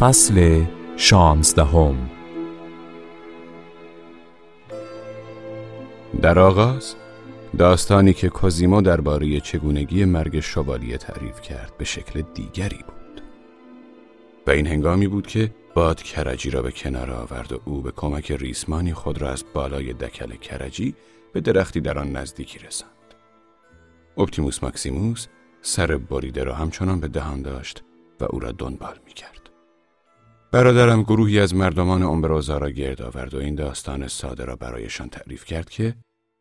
فصل شانزدهم. در آغاز داستانی که کوزیمو درباره چگونگی مرگ شوالیه تعریف کرد به شکل دیگری بود. و این هنگامی بود که باد کرجی را به کنار آورد و او به کمک ریسمانی خود را از بالای دکل کرجی به درختی در آن نزدیکی رساند. اپتیموس ماکسیموس سر بریده را همچنان به دهان داشت و او را دنبال می کرد. برادرم گروهی از مردمان امبروزا را گرد آورد و این داستان ساده را برایشان تعریف کرد که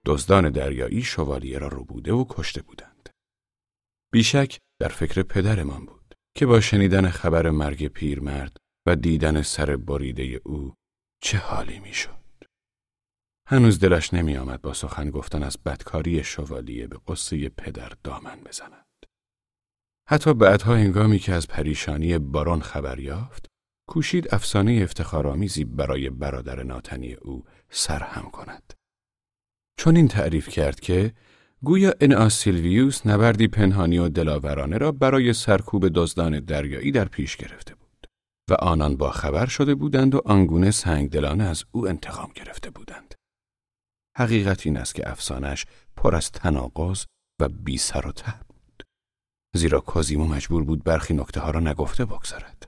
دزدان دریایی شوالیه را بوده و کشته بودند. بیشک در فکر پدرمان بود که با شنیدن خبر مرگ پیرمرد و دیدن سر بریده او چه حالی می‌شد. هنوز دلش نمی آمد با سخن گفتن از بدکاری شوالیه به قصه پدر دامن بزند. حتی بعدها هنگامی که از پریشانی باران خبر یافت، کوشید افسانه افتخارآمیزی برای برادر ناتنی او سرهم کند. چون این تعریف کرد که گویا ان سیلویوس نبردی پنهانی و دلاورانه را برای سرکوب دزدان دریایی در پیش گرفته بود و آنان با خبر شده بودند و آنگونه سنگدلانه از او انتقام گرفته بودند. حقیقت این است که افسانش پر از تناقض و بی سر و ته بود. زیرا کازیمو مجبور بود برخی نکته ها را نگفته بگذارد.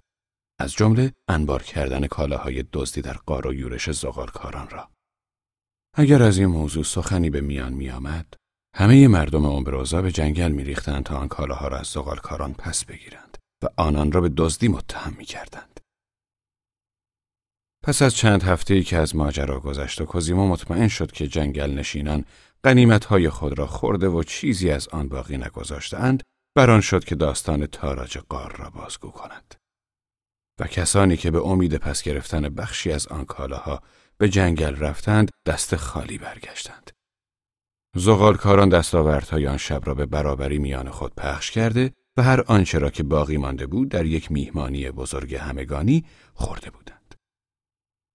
از جمله انبار کردن کالاهای دزدی در قار و یورش زغالکاران را. اگر از این موضوع سخنی به میان می آمد، همه مردم امبروزا به جنگل می ریختند تا آن کالاها را از زغالکاران پس بگیرند و آنان را به دزدی متهم می کردند. پس از چند هفته ای که از ماجرا گذشت و کوزیمو مطمئن شد که جنگل نشینان های خود را خورده و چیزی از آن باقی نگذاشتند بران شد که داستان تاراج قار را بازگو کند و کسانی که به امید پس گرفتن بخشی از آن کالاها به جنگل رفتند دست خالی برگشتند. زغالکاران دستاوردهای آن شب را به برابری میان خود پخش کرده و هر آنچه را که باقی مانده بود در یک میهمانی بزرگ همگانی خورده بودند.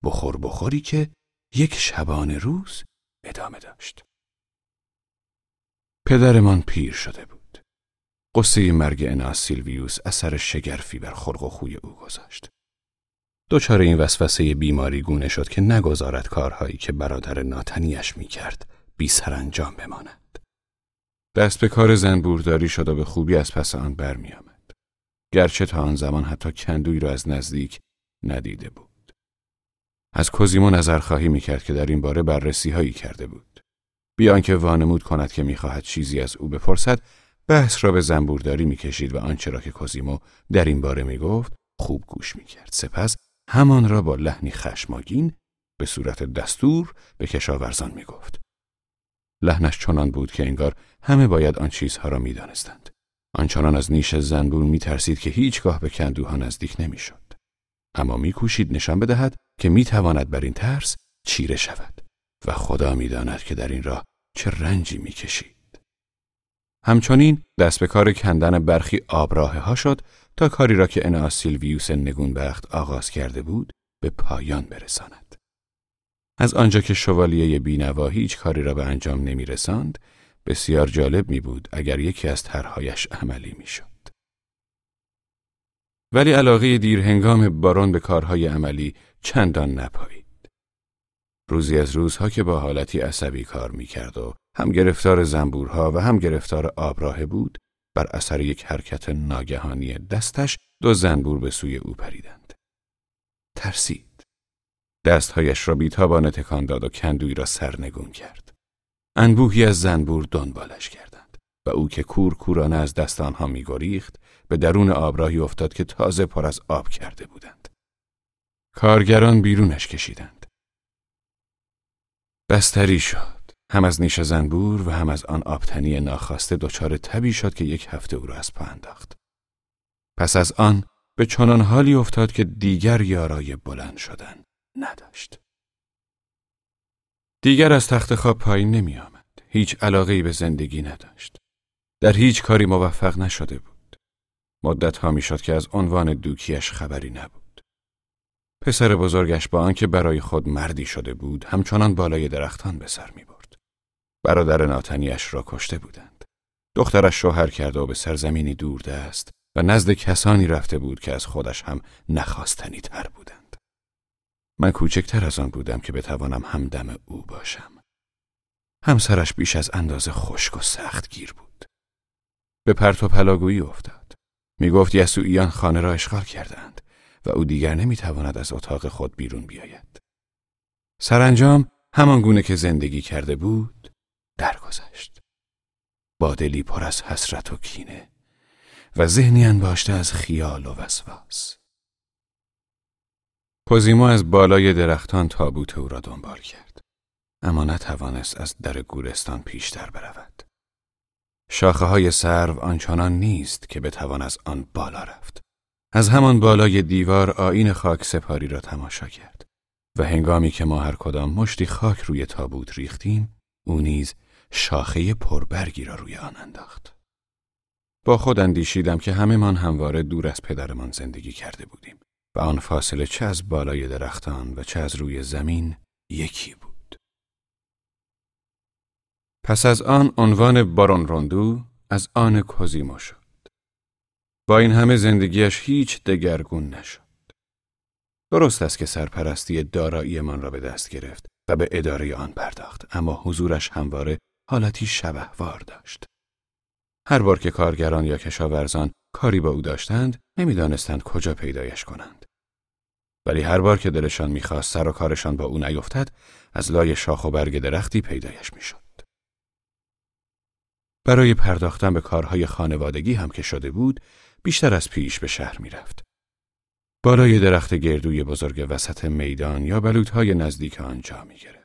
بخور بخوری که یک شبانه روز ادامه داشت. پدرمان پیر شده بود. قصه مرگ اناس سیلویوس اثر شگرفی بر خلق و خوی او گذاشت. دچار این وسوسه بیماری گونه شد که نگذارد کارهایی که برادر ناتنیش می کرد بی انجام بماند. دست به کار زنبورداری شد و به خوبی از پس آن برمی آمد. گرچه تا آن زمان حتی کندوی را از نزدیک ندیده بود. از کوزیمو نظرخواهی می کرد که در این باره بررسی هایی کرده بود. بیان که وانمود کند که می‌خواهد چیزی از او بپرسد بحث را به زنبورداری می‌کشید و آنچه را که کوزیمو در این باره می‌گفت خوب گوش می‌کرد. سپس همان را با لحنی خشماگین به صورت دستور به کشاورزان می‌گفت. لحنش چنان بود که انگار همه باید آن چیزها را می‌دانستند. آنچنان از نیش زنبور میترسید که هیچگاه به کندوها نزدیک نمی‌شد. اما میکوشید نشان بدهد که می‌تواند بر این ترس چیره شود و خدا می‌داند که در این راه چه رنجی می‌کشید. همچنین دست به کار کندن برخی آبراه ها شد تا کاری را که انا سیلویوس نگونبخت آغاز کرده بود به پایان برساند. از آنجا که شوالیه بینوا هیچ کاری را به انجام نمی رساند، بسیار جالب می بود اگر یکی از طرحهایش عملی می شد. ولی علاقه دیرهنگام بارون به کارهای عملی چندان نپایید. روزی از روزها که با حالتی عصبی کار می‌کرد و هم گرفتار زنبورها و هم گرفتار آبراه بود بر اثر یک حرکت ناگهانی دستش دو زنبور به سوی او پریدند. ترسید. دستهایش را بیتابانه تکان داد و کندوی را سرنگون کرد. انبوهی از زنبور دنبالش کردند و او که کور کورانه از دست آنها میگریخت به درون آبراهی افتاد که تازه پر از آب کرده بودند. کارگران بیرونش کشیدند. بستری شد. هم از نیش زنبور و هم از آن آبتنی ناخواسته دچار تبی شد که یک هفته او را از پا انداخت. پس از آن به چنان حالی افتاد که دیگر یارای بلند شدن نداشت. دیگر از تخت خواب پایین نمی آمد. هیچ علاقه به زندگی نداشت. در هیچ کاری موفق نشده بود. مدت ها می شد که از عنوان دوکیش خبری نبود. پسر بزرگش با آنکه برای خود مردی شده بود همچنان بالای درختان به سر می برد. برادر ناتنیش را کشته بودند. دخترش شوهر کرده و به سرزمینی دورده است و نزد کسانی رفته بود که از خودش هم نخواستنی تر بودند. من کوچکتر از آن بودم که بتوانم همدم او باشم. همسرش بیش از اندازه خشک و سخت گیر بود. به پرت و پلاگویی افتاد. می گفت یسوعیان خانه را اشغال کردند و او دیگر نمی‌تواند از اتاق خود بیرون بیاید. سرانجام همان گونه که زندگی کرده بود درگذشت. با دلی پر از حسرت و کینه و ذهنی انباشته از خیال و وسواس. کوزیمو از بالای درختان تابوت او را دنبال کرد. اما نتوانست از در گورستان پیشتر برود. شاخه های سرو آنچنان نیست که بتوان از آن بالا رفت. از همان بالای دیوار آین خاک سپاری را تماشا کرد و هنگامی که ما هر کدام مشتی خاک روی تابوت ریختیم او نیز شاخه پربرگی را روی آن انداخت. با خود اندیشیدم که همه من همواره دور از پدرمان زندگی کرده بودیم و آن فاصله چه از بالای درختان و چه از روی زمین یکی بود. پس از آن عنوان بارون روندو از آن کوزیمو شد. با این همه زندگیش هیچ دگرگون نشد. درست است که سرپرستی داراییمان را به دست گرفت و به اداره آن پرداخت اما حضورش همواره حالتی شبهوار داشت. هر بار که کارگران یا کشاورزان کاری با او داشتند نمی‌دانستند کجا پیدایش کنند. ولی هر بار که دلشان می‌خواست سر و کارشان با او نیفتد از لای شاخ و برگ درختی پیدایش می‌شد. برای پرداختن به کارهای خانوادگی هم که شده بود بیشتر از پیش به شهر می‌رفت. بالای درخت گردوی بزرگ وسط میدان یا بلوطهای نزدیک آنجا می گرفت.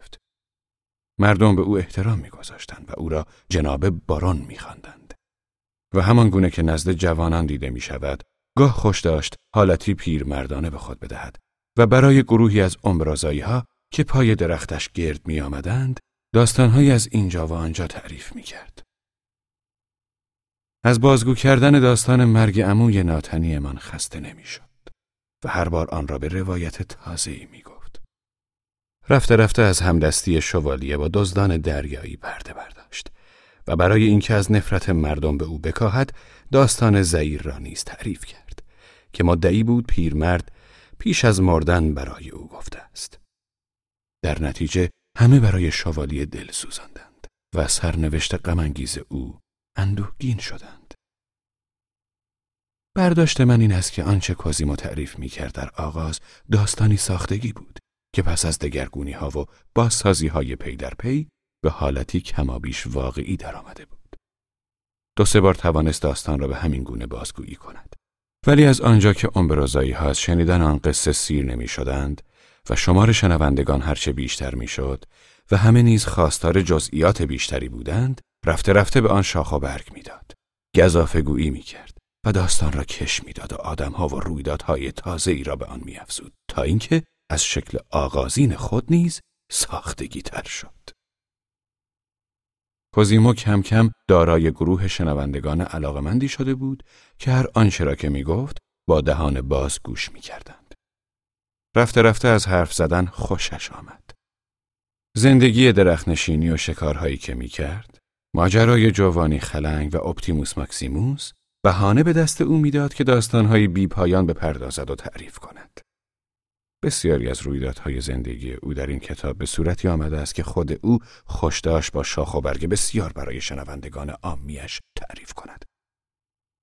مردم به او احترام میگذاشتند و او را جناب بارون میخواندند. و همان گونه که نزد جوانان دیده می شود، گاه خوش داشت حالتی پیر مردانه به خود بدهد و برای گروهی از عمرازایی ها که پای درختش گرد می آمدند، داستانهایی از اینجا و آنجا تعریف می کرد. از بازگو کردن داستان مرگ عموی ناتنی من خسته نمی‌شد و هر بار آن را به روایت تازه‌ای می گفت. رفته رفته از همدستی شوالیه با دزدان دریایی پرده برداشت و برای اینکه از نفرت مردم به او بکاهد داستان زعیر را نیز تعریف کرد که مدعی بود پیرمرد پیش از مردن برای او گفته است. در نتیجه همه برای شوالیه دل سوزاندند و سرنوشت غمانگیز او اندوهگین شدند. برداشت من این است که آنچه کوزیمو تعریف می کرد در آغاز داستانی ساختگی بود که پس از دگرگونی ها و بازسازی های پی در پی به حالتی کمابیش واقعی درآمده بود. دو سه بار توانست داستان را به همین گونه بازگویی کند. ولی از آنجا که امبرازایی ها از شنیدن آن قصه سیر نمی شدند و شمار شنوندگان هرچه بیشتر می شد و همه نیز خواستار جزئیات بیشتری بودند رفته رفته به آن شاخ و برگ می‌داد. گذافه گویی می کرد و داستان را کش می‌داد و آدمها و رویدادهای تازه ای را به آن میافزود تا اینکه از شکل آغازین خود نیز ساختگی تر شد. کوزیمو کم کم دارای گروه شنوندگان علاقمندی شده بود که هر آنچه را که می‌گفت با دهان باز گوش می‌کردند. رفته رفته از حرف زدن خوشش آمد. زندگی درخنشینی و شکارهایی که می‌کرد ماجرای جوانی خلنگ و اپتیموس ماکسیموس بهانه به دست او می‌داد که داستانهای بی پایان بپردازد و تعریف کند. بسیاری از رویدادهای زندگی او در این کتاب به صورتی آمده است که خود او خوشداشت با شاخ و برگ بسیار برای شنوندگان عامیش تعریف کند.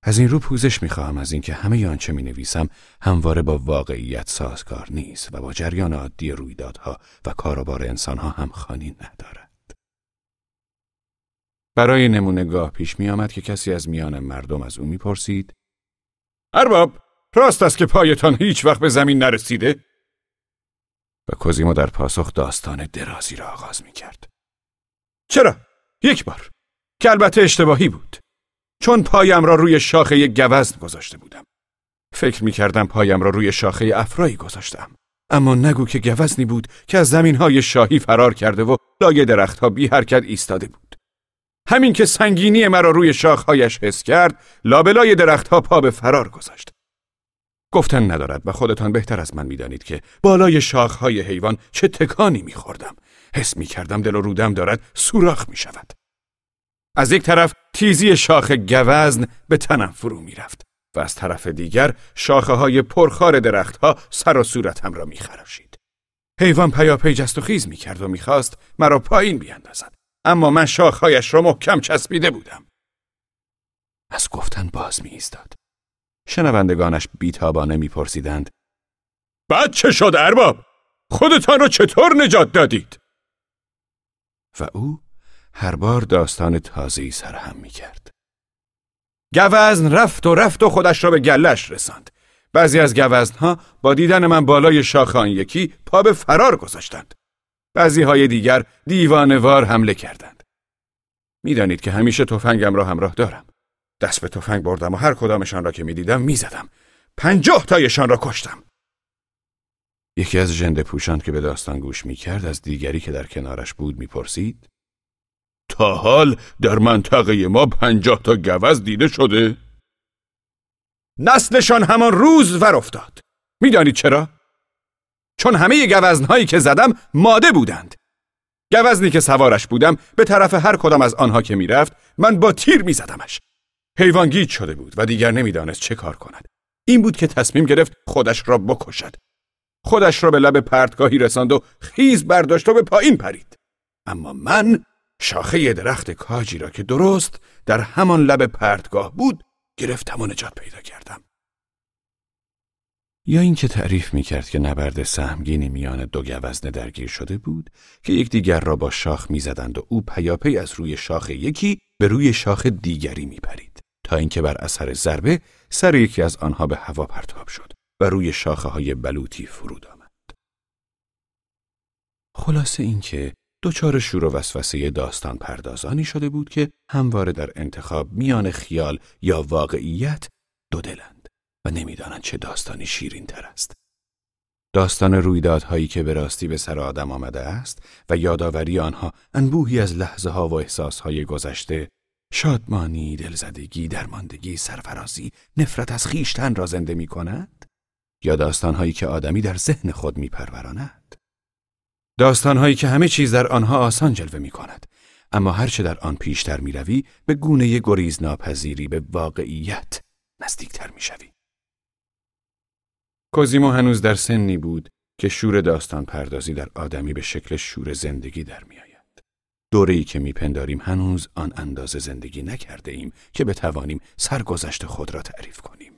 از این رو پوزش می‌خواهم از اینکه همه آنچه می نویسم همواره با واقعیت سازگار نیست و با جریان عادی رویدادها و کاروبار انسانها هم خانی ندارد. برای نمونه گاه پیش می آمد که کسی از میان مردم از او می‌پرسید ارباب راست است که پایتان هیچ وقت به زمین نرسیده؟ و کوزیمو در پاسخ داستان درازی را آغاز می کرد. چرا؟ یک بار. که البته اشتباهی بود. چون پایم را روی شاخه یک گوزن گذاشته بودم. فکر می کردم پایم را روی شاخه افرایی گذاشتم. اما نگو که گوزنی بود که از زمین های شاهی فرار کرده و لای درختها بی حرکت ایستاده بود. همین که سنگینی مرا روی شاخهایش حس کرد لابلای درختها پا به فرار گذاشت. گفتن ندارد و خودتان بهتر از من می‌دانید که بالای شاخهای حیوان چه تکانی میخوردم حس می‌کردم دل و رودم دارد سوراخ می‌شود از یک طرف تیزی شاخ گوزن به تنم فرو می‌رفت و از طرف دیگر شاخه های پرخار درختها سر و صورتم را میخراشید. حیوان پیاپی جست و خیز می‌کرد و می‌خواست مرا پایین بیاندازد اما من شاخهایش را محکم چسبیده بودم. از گفتن باز می ایستاد. شنوندگانش بیتابانه میپرسیدند بعد چه شد ارباب؟ خودتان را چطور نجات دادید؟ و او هر بار داستان تازه‌ای سرهم می کرد. گوزن رفت و رفت و خودش را به گلش رساند. بعضی از گوزنها با دیدن من بالای شاخه آن یکی پا به فرار گذاشتند. بعضی های دیگر دیوانوار حمله کردند. می‌دانید که همیشه تفنگم را همراه دارم. دست به تفنگ بردم و هر کدامشان را که می‌دیدم می‌زدم. پنجاه تایشان را کشتم. یکی از جنده پوشان که به داستان گوش می‌کرد از دیگری که در کنارش بود می‌پرسید تا حال در منطقه ما پنجاه تا گوز دیده شده؟ نسلشان همان روز ور افتاد می‌دانید چرا؟ چون همه گوزنهایی که زدم ماده بودند گوزنی که سوارش بودم به طرف هر کدام از آنها که می‌رفت من با تیر میزدمش حیوان گیج شده بود و دیگر نمی‌دانست چه کار کند. این بود که تصمیم گرفت خودش را بکشد. خودش را به لب پرتگاهی رساند و خیز برداشت و به پایین پرید. اما من شاخه درخت کاجی را که درست در همان لب پرتگاه بود گرفتم و نجات پیدا کردم. یا اینکه تعریف می کرد که نبرد سهمگینی میان دو گوزنه درگیر شده بود که یکدیگر را با شاخ می‌زدند و او پیاپی از روی شاخ یکی به روی شاخ دیگری می پرید تا اینکه بر اثر ضربه سر یکی از آنها به هوا پرتاب شد و روی شاخه های بلوطی فرود آمد. خلاصه اینکه دچار شور و وسوسه داستان پردازانی شده بود که همواره در انتخاب میان خیال یا واقعیت دو دلند و نمی‌دانند چه داستانی شیرین تر است. داستان رویدادهایی که به راستی به سر آدم آمده است و یادآوری آنها انبوهی از لحظه ها و احساسهای گذشته شادمانی، دلزدگی، درماندگی، سرفرازی، نفرت از خیشتن را زنده می کند؟ یا داستانهایی که آدمی در ذهن خود می پروراند؟ داستانهایی که همه چیز در آنها آسان جلوه می کند اما هرچه در آن پیشتر می روی به گونه گریز ناپذیری به واقعیت نزدیکتر می شوی. کوزیمو هنوز در سنی بود که شور داستان پردازی در آدمی به شکل شور زندگی در می آید. دوره‌ای که میپنداریم هنوز آن اندازه زندگی نکرده ایم که بتوانیم سرگذشت خود را تعریف کنیم.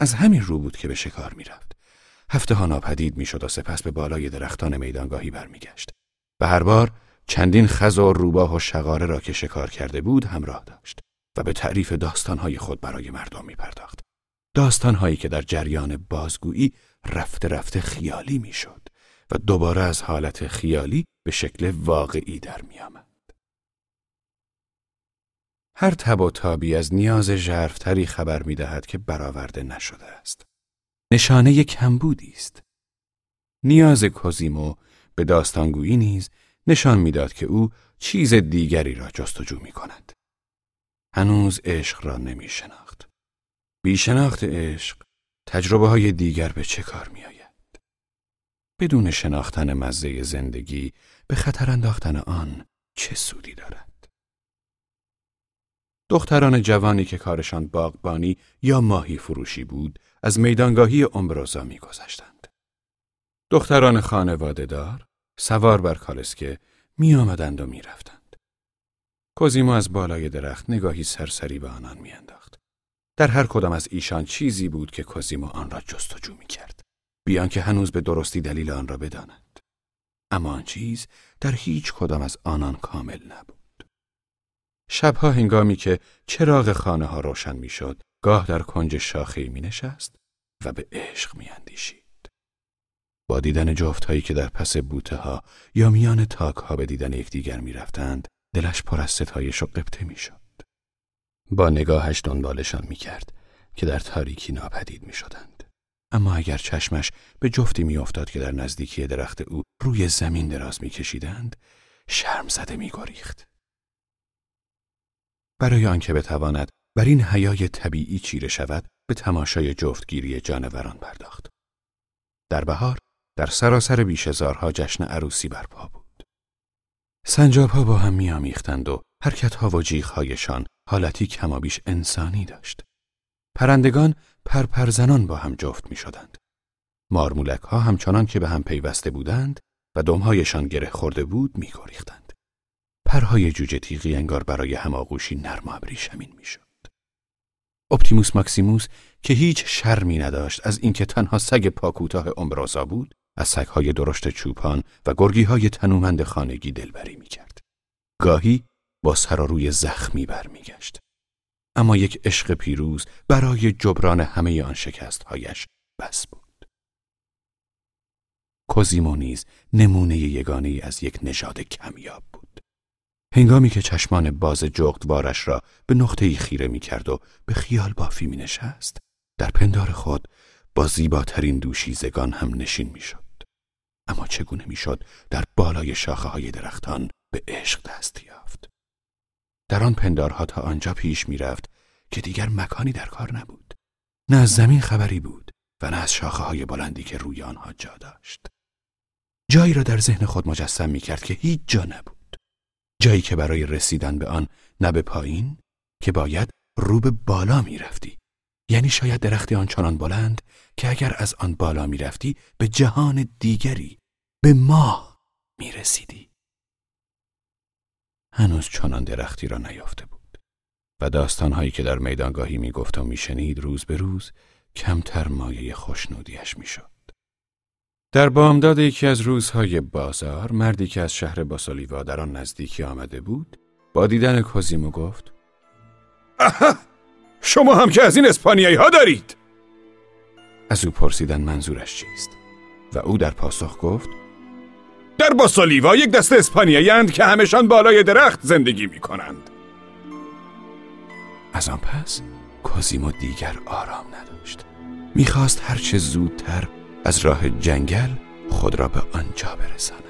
از همین رو بود که به شکار می‌رفت. هفته ها ناپدید می‌شد و سپس به بالای درختان میدانگاهی برمیگشت. به هر بار چندین خز و روباه و شقاره را که شکار کرده بود همراه داشت و به تعریف داستانهای خود برای مردم می پرداخت. داستانهایی که در جریان بازگویی رفته رفته خیالی می‌شد و دوباره از حالت خیالی به شکل واقعی در می آمد. هر تب و تابی از نیاز ژرفتری خبر می دهد که برآورده نشده است. نشانه کمبودی است. نیاز کوزیمو به داستانگویی نیز نشان می‌داد که او چیز دیگری را جستجو می کند. هنوز عشق را نمی شناخت. بی عشق تجربه های دیگر به چه کار می آید؟ بدون شناختن مزه زندگی به خطر انداختن آن چه سودی دارد؟ دختران جوانی که کارشان باغبانی یا ماهی فروشی بود از میدانگاهی امبروزا میگذشتند. دختران خانواده دار سوار بر کالسکه می آمدند و می رفتند. کوزیمو از بالای درخت نگاهی سرسری به آنان میانداخت. در هر کدام از ایشان چیزی بود که کوزیمو آن را جستجو می کرد. بیان که هنوز به درستی دلیل آن را بداند. اما آن چیز در هیچ کدام از آنان کامل نبود. شبها هنگامی که چراغ خانه ها روشن می‌شد، گاه در کنج شاخه می نشست و به عشق می اندیشید. با دیدن جفت هایی که در پس بوته ها یا میان تاک ها به دیدن یکدیگر می رفتند، دلش پر از ستایش و قبطه می شد. با نگاهش دنبالشان می کرد که در تاریکی ناپدید می شدند. اما اگر چشمش به جفتی می افتاد که در نزدیکی درخت او روی زمین دراز می کشیدند، شرم زده می گریخت. برای آنکه بتواند بر این حیای طبیعی چیره شود به تماشای جفتگیری جانوران پرداخت. در بهار در سراسر بیشزارها جشن عروسی برپا بود. سنجاب با هم میامیختند و حرکت ها و جیغ هایشان حالتی کمابیش انسانی داشت. پرندگان پرپرزنان با هم جفت می شدند. مارمولک ها همچنان که به هم پیوسته بودند و دمهایشان گره خورده بود می گریختند. پرهای جوجه تیغی انگار برای هماغوشی نرم و ابریشمین می شد. اپتیموس ماکسیموس که هیچ شرمی نداشت از اینکه تنها سگ پاکوتاه امبرازا بود از سگهای درشت چوپان و گرگیهای تنومند خانگی دلبری می کرد. گاهی با سر روی زخمی برمیگشت. اما یک عشق پیروز برای جبران همه آن شکستهایش بس بود. کوزیمو نیز نمونه یگانه از یک نژاد کمیاب بود. هنگامی که چشمان باز جغدوارش را به نقطه خیره می کرد و به خیال بافی می نشست، در پندار خود با زیباترین دوشیزگان هم نشین می شد. اما چگونه می شد در بالای شاخه های درختان به عشق دست یافت. در آن پندارها تا آنجا پیش می رفت که دیگر مکانی در کار نبود. نه از زمین خبری بود و نه از شاخه های بلندی که روی آنها جا داشت. جایی را در ذهن خود مجسم می کرد که هیچ جا نبود. جایی که برای رسیدن به آن نه به پایین که باید رو به بالا می رفتی. یعنی شاید درختی آنچنان بلند که اگر از آن بالا می رفتی به جهان دیگری به ماه می رسیدی. هنوز چنان درختی را نیافته بود. و داستانهایی که در میدانگاهی می گفت و می شنید روز به روز کمتر مایه خوشنودیش می شد. در بامداد یکی از روزهای بازار مردی که از شهر باسالیوا در آن نزدیکی آمده بود با دیدن کوزیمو گفت آها! شما هم که از این اسپانیایی ها دارید! از او پرسیدن منظورش چیست؟ و او در پاسخ گفت در باسالیوا یک دسته اسپانیایی اند که همشان بالای درخت زندگی می کنند از آن پس کوزیمو دیگر آرام نداشت. می‌خواست هرچه زودتر از راه جنگل خود را به آنجا برساند.